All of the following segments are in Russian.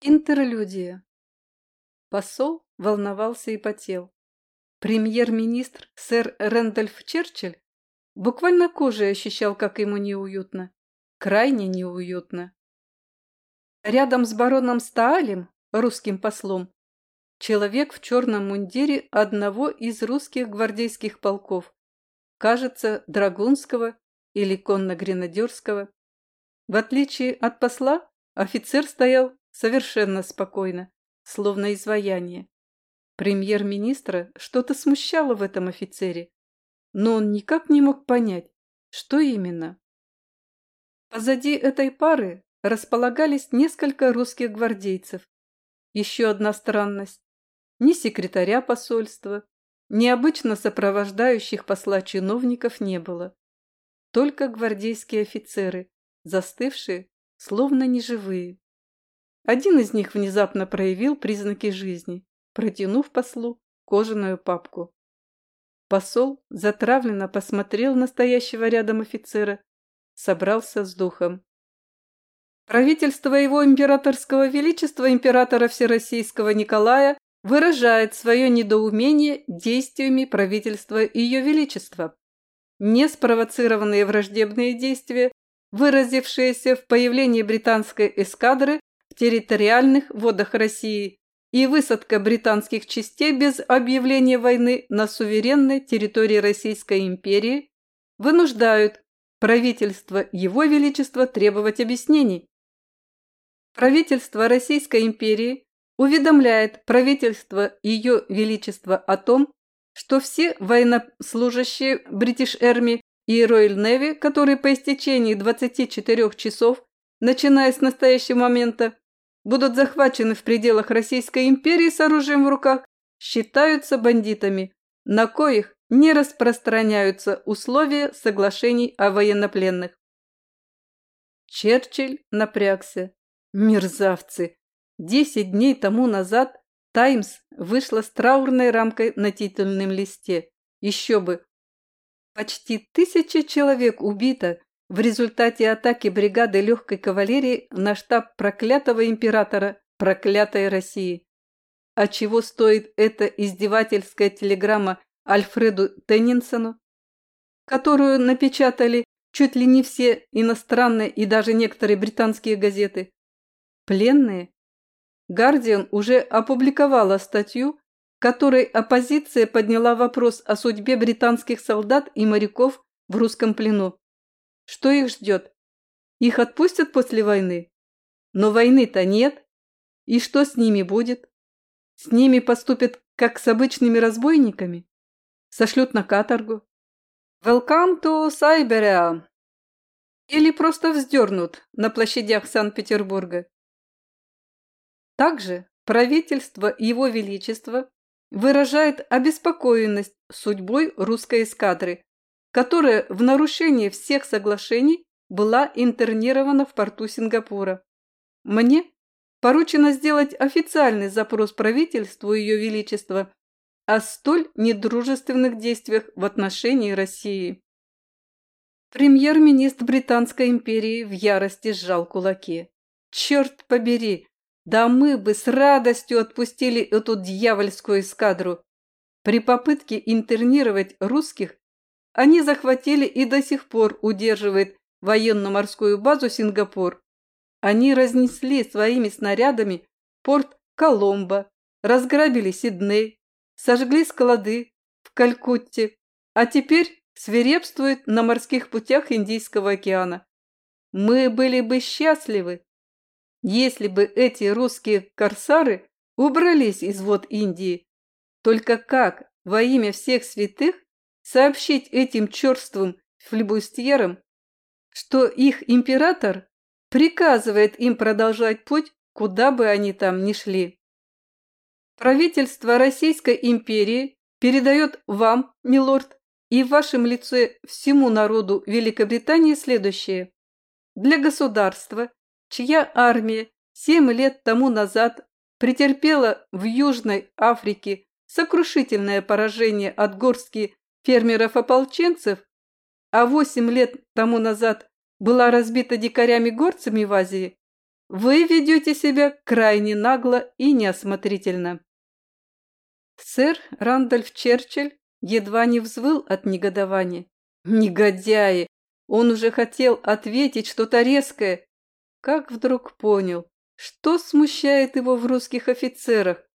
Интерлюдия. Посол волновался и потел. Премьер-министр сэр Рэндольф Черчилль буквально кожей ощущал, как ему неуютно. Крайне неуютно. Рядом с бароном Стаалем, русским послом, человек в черном мундире одного из русских гвардейских полков, кажется, Драгунского или Конно-Гренадерского. В отличие от посла, офицер стоял совершенно спокойно, словно изваяние. Премьер-министра что-то смущало в этом офицере, но он никак не мог понять, что именно. Позади этой пары располагались несколько русских гвардейцев. Еще одна странность. Ни секретаря посольства, ни обычно сопровождающих посла чиновников не было. Только гвардейские офицеры, застывшие, словно неживые. Один из них внезапно проявил признаки жизни, протянув послу кожаную папку. Посол затравленно посмотрел на стоящего рядом офицера, собрался с духом. Правительство его императорского величества императора Всероссийского Николая выражает свое недоумение действиями правительства Ее Величества. Неспровоцированные враждебные действия, выразившиеся в появлении британской эскадры территориальных водах России и высадка британских частей без объявления войны на суверенной территории Российской империи вынуждают правительство Его Величества требовать объяснений. Правительство Российской империи уведомляет правительство Ее Величества о том, что все военнослужащие British Army и Royal Navy, которые по истечении 24 часов, начиная с настоящего момента, будут захвачены в пределах Российской империи с оружием в руках, считаются бандитами, на коих не распространяются условия соглашений о военнопленных. Черчилль напрягся. Мерзавцы! Десять дней тому назад «Таймс» вышла с траурной рамкой на титульном листе. Еще бы! Почти тысяча человек убито, в результате атаки бригады легкой кавалерии на штаб проклятого императора, проклятой России. А чего стоит эта издевательская телеграмма Альфреду Теннинсону, которую напечатали чуть ли не все иностранные и даже некоторые британские газеты? Пленные? Гардиан уже опубликовала статью, в которой оппозиция подняла вопрос о судьбе британских солдат и моряков в русском плену. Что их ждет? Их отпустят после войны? Но войны-то нет. И что с ними будет? С ними поступят, как с обычными разбойниками? Сошлют на каторгу? Welcome to Siberia. Или просто вздернут на площадях Санкт-Петербурга. Также правительство Его Величества выражает обеспокоенность судьбой русской эскадры, которая в нарушение всех соглашений была интернирована в порту Сингапура. Мне поручено сделать официальный запрос правительству Ее Величества о столь недружественных действиях в отношении России. Премьер-министр Британской империи в ярости сжал кулаки. «Черт побери! Да мы бы с радостью отпустили эту дьявольскую эскадру!» При попытке интернировать русских они захватили и до сих пор удерживает военно-морскую базу Сингапур. Они разнесли своими снарядами порт Коломбо, разграбили Сидней, сожгли склады в Калькутте, а теперь свирепствуют на морских путях Индийского океана. Мы были бы счастливы, если бы эти русские корсары убрались из вод Индии. Только как во имя всех святых сообщить этим черствым флебустьерам, что их император приказывает им продолжать путь, куда бы они там ни шли. Правительство Российской империи передает вам, милорд, и в вашем лице всему народу Великобритании следующее. Для государства, чья армия семь лет тому назад претерпела в Южной Африке сокрушительное поражение от горстки фермеров-ополченцев, а восемь лет тому назад была разбита дикарями-горцами в Азии, вы ведете себя крайне нагло и неосмотрительно. Сэр Рандольф Черчилль едва не взвыл от негодования. Негодяи! Он уже хотел ответить что-то резкое, как вдруг понял, что смущает его в русских офицерах,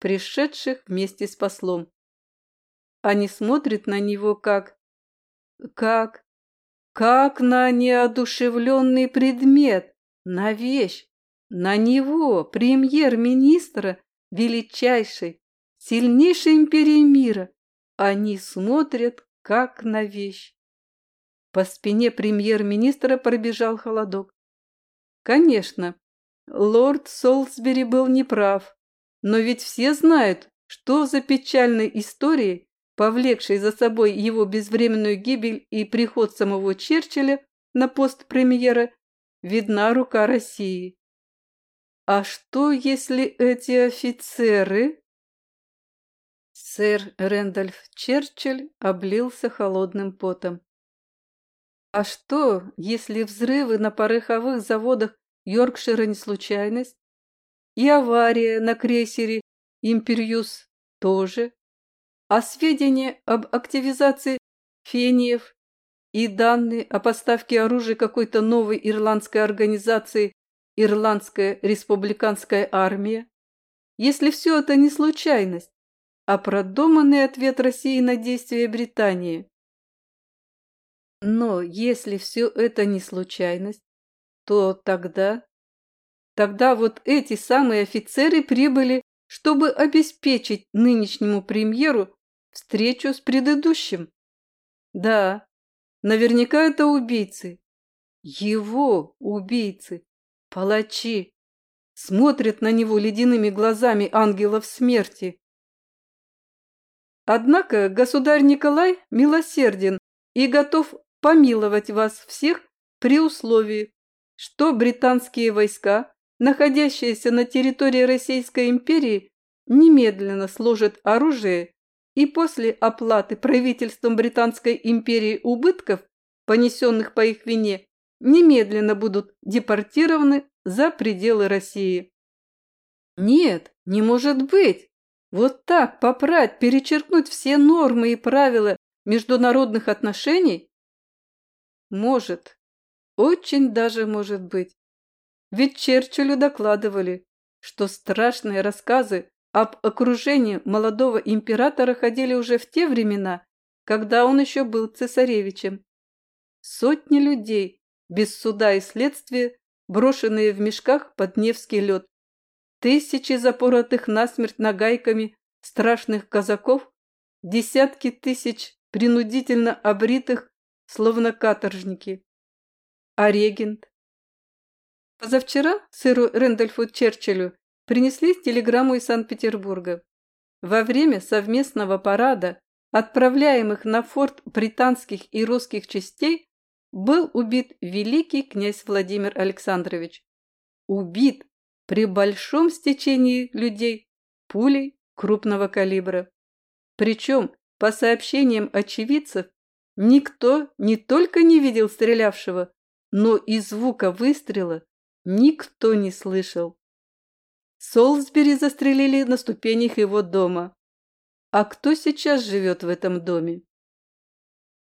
пришедших вместе с послом. Они смотрят на него как... как... как на неодушевленный предмет, на вещь, на него, премьер-министра величайшей, сильнейшей империи мира. Они смотрят как на вещь. По спине премьер-министра пробежал холодок. Конечно, лорд Солсбери был неправ, но ведь все знают, что за печальной историей, повлекшей за собой его безвременную гибель и приход самого Черчилля на пост премьера, видна рука России. А что, если эти офицеры... Сэр Рэндольф Черчилль облился холодным потом. А что, если взрывы на пороховых заводах Йоркшира не случайность? И авария на крейсере «Империус» тоже? А сведения об активизации фениев и данные о поставке оружия какой-то новой ирландской организации «Ирландская республиканская армия»? Если все это не случайность, а продуманный ответ России на действия Британии. Но если все это не случайность, то тогда... Тогда вот эти самые офицеры прибыли, чтобы обеспечить нынешнему премьеру встречу с предыдущим. Да, наверняка это убийцы. Его убийцы, палачи, смотрят на него ледяными глазами ангелов смерти. Однако государь Николай милосерден и готов помиловать вас всех при условии, что британские войска, находящиеся на территории Российской империи, немедленно сложат оружие и после оплаты правительством Британской империи убытков, понесенных по их вине, немедленно будут депортированы за пределы России. Нет, не может быть. Вот так попрать, перечеркнуть все нормы и правила международных отношений? Может. Очень даже может быть. Ведь Черчиллю докладывали, что страшные рассказы об окружении молодого императора ходили уже в те времена, когда он еще был цесаревичем. Сотни людей, без суда и следствия, брошенные в мешках под Невский лед. Тысячи запоротых насмерть нагайками страшных казаков, десятки тысяч принудительно обритых, словно каторжники. А регент? Позавчера сыру Рэндольфу Черчиллю принесли телеграмму из Санкт-Петербурга. Во время совместного парада, отправляемых на форт британских и русских частей, был убит великий князь Владимир Александрович. Убит при большом стечении людей пулей крупного калибра. Причем, по сообщениям очевидцев, никто не только не видел стрелявшего, но и звука выстрела никто не слышал. Солсбери застрелили на ступенях его дома. А кто сейчас живет в этом доме?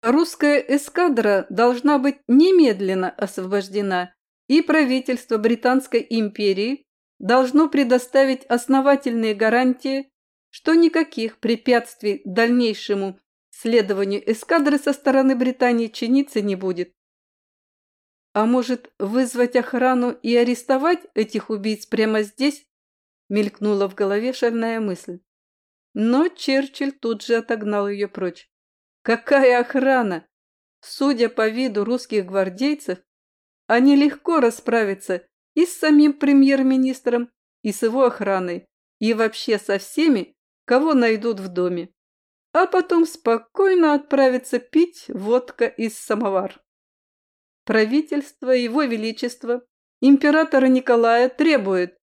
Русская эскадра должна быть немедленно освобождена, и правительство Британской империи должно предоставить основательные гарантии, что никаких препятствий дальнейшему следованию эскадры со стороны Британии чиниться не будет. А может, вызвать охрану и арестовать этих убийц прямо здесь? Мелькнула в голове шальная мысль. Но Черчилль тут же отогнал ее прочь. Какая охрана! Судя по виду русских гвардейцев, они легко расправятся и с самим премьер-министром, и с его охраной, и вообще со всеми, кого найдут в доме. А потом спокойно отправиться пить водка из самовар. Правительство Его Величества, императора Николая, требует,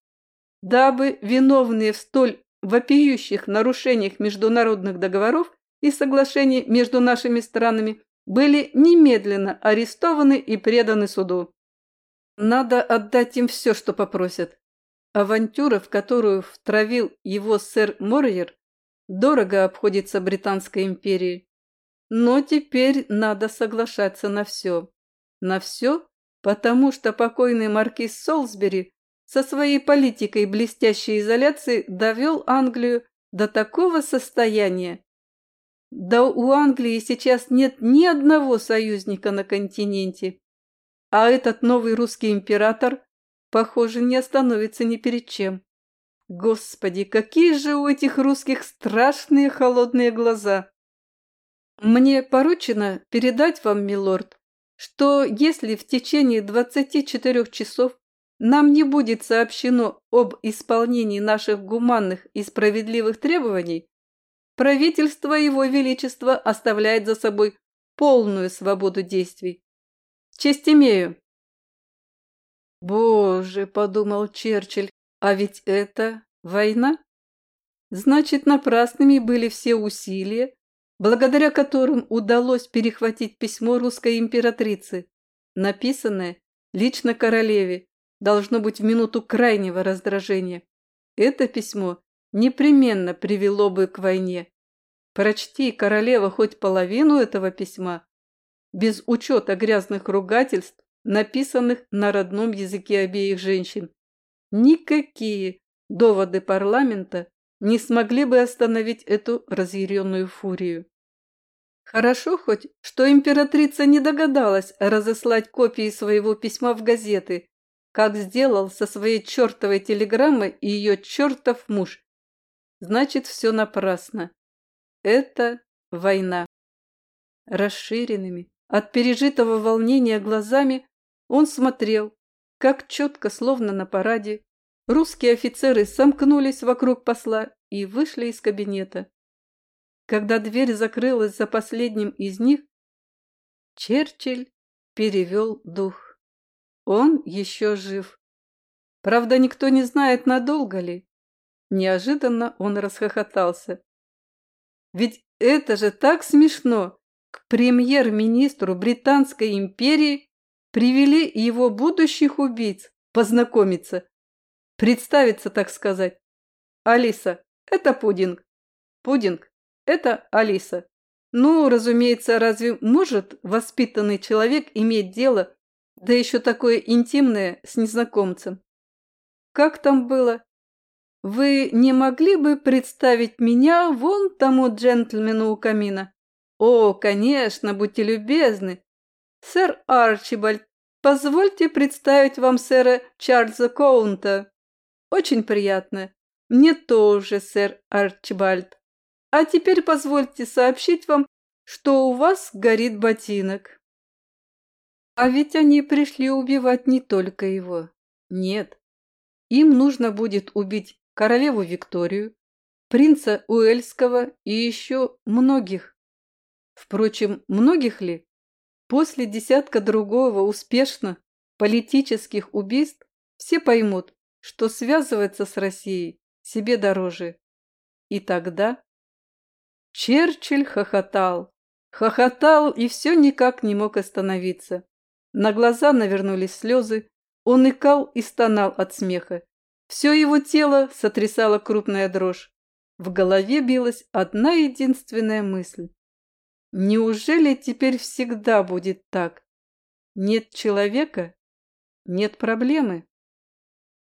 дабы виновные в столь вопиющих нарушениях международных договоров и соглашений между нашими странами были немедленно арестованы и преданы суду. Надо отдать им все, что попросят. Авантюра, в которую втравил его сэр Морьер, дорого обходится Британской империи. Но теперь надо соглашаться на все. На все, потому что покойный маркиз Солсбери со своей политикой блестящей изоляции довел Англию до такого состояния. Да у Англии сейчас нет ни одного союзника на континенте. А этот новый русский император Похоже, не остановится ни перед чем. Господи, какие же у этих русских страшные холодные глаза! Мне поручено передать вам, милорд, что если в течение 24 часов нам не будет сообщено об исполнении наших гуманных и справедливых требований, правительство Его Величества оставляет за собой полную свободу действий. Честь имею. «Боже!» – подумал Черчилль, – «а ведь это война?» Значит, напрасными были все усилия, благодаря которым удалось перехватить письмо русской императрицы, написанное лично королеве, должно быть в минуту крайнего раздражения. Это письмо непременно привело бы к войне. Прочти, королева, хоть половину этого письма, без учета грязных ругательств, написанных на родном языке обеих женщин. Никакие доводы парламента не смогли бы остановить эту разъяренную фурию. Хорошо хоть, что императрица не догадалась разослать копии своего письма в газеты, как сделал со своей чертовой телеграммой и ее чертов муж. Значит, все напрасно. Это война. Расширенными, от пережитого волнения глазами он смотрел, как четко, словно на параде, русские офицеры сомкнулись вокруг посла и вышли из кабинета. Когда дверь закрылась за последним из них, Черчилль перевел дух. Он еще жив. Правда, никто не знает, надолго ли. Неожиданно он расхохотался. Ведь это же так смешно! К премьер-министру Британской империи Привели его будущих убийц познакомиться. Представиться, так сказать. Алиса, это Пудинг. Пудинг, это Алиса. Ну, разумеется, разве может воспитанный человек иметь дело, да еще такое интимное, с незнакомцем? Как там было? Вы не могли бы представить меня вон тому джентльмену у камина? О, конечно, будьте любезны. «Сэр Арчибальд, позвольте представить вам сэра Чарльза Коунта. Очень приятно. Мне тоже, сэр Арчибальд. А теперь позвольте сообщить вам, что у вас горит ботинок». А ведь они пришли убивать не только его. Нет. Им нужно будет убить королеву Викторию, принца Уэльского и еще многих. Впрочем, многих ли? После десятка другого успешно политических убийств все поймут, что связывается с Россией себе дороже. И тогда Черчилль хохотал, хохотал и все никак не мог остановиться. На глаза навернулись слезы, он икал и стонал от смеха. Все его тело сотрясала крупная дрожь. В голове билась одна единственная мысль. Неужели теперь всегда будет так? Нет человека – нет проблемы.